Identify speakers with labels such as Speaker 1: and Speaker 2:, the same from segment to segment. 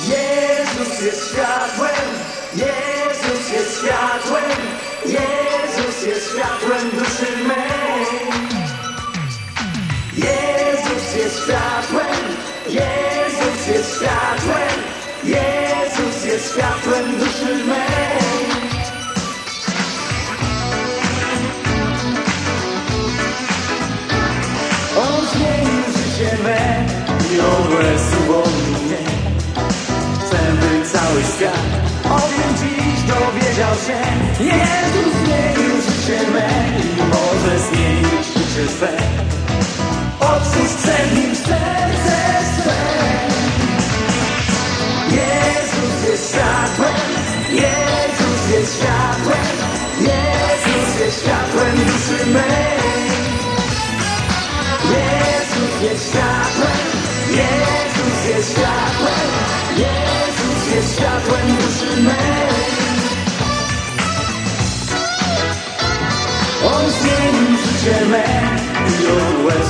Speaker 1: Jezus jest światłem, Jezus jest światłem, Jezus jest światłem duszy. Jezus jest światłem, Jezus jest światłem, Jezus jest światłem duszy mej. Się. Jezus zmienił życie me i może zmienić życie swe. Otwórz przed nim serce swe. Jezus jest światłem, Jezus jest światłem, Jezus jest światłem duszy mej. Jezus jest światłem, Jezus jest światłem, Jezus jest światłem me i od łez.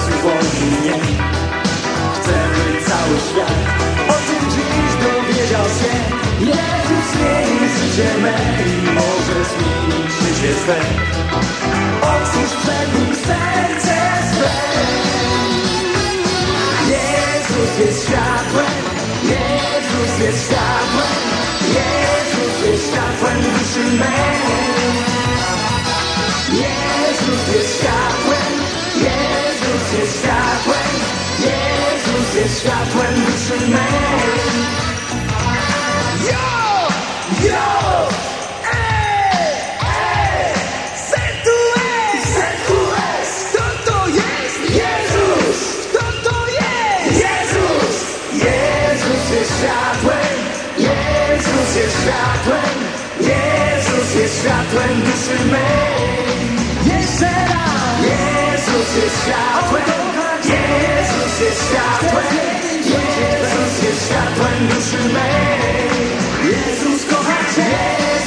Speaker 1: Chcę, by cały świat o tym dziś dowiedział się. Jezus zmienił życie me i może zmienić życie swe. Otwórz przed nim serce swe. Jezus jest światłem, Jezus jest światłem, Jezus jest światłem duszy mej. Jest światłem duszy mej. Yo! Yo! Ej! Ej! Z2S! Z2S! Kto to jest? Jezus! Kto to jest? Jezus! Jezus jest światłem, Jezus jest światłem, Jezus jest światłem duszy mej.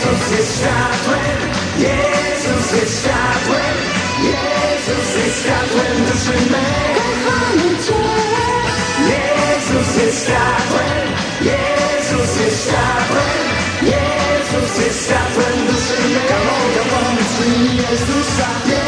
Speaker 1: Jezus jest światłem, Jezus jest światłem, Jezus jest światłem duszy mej. Kochamy Jezus jest światłem, Jezus jest światłem, Jezus jest światłem duszy mej.
Speaker 2: Come on,
Speaker 1: come on, Jezusa.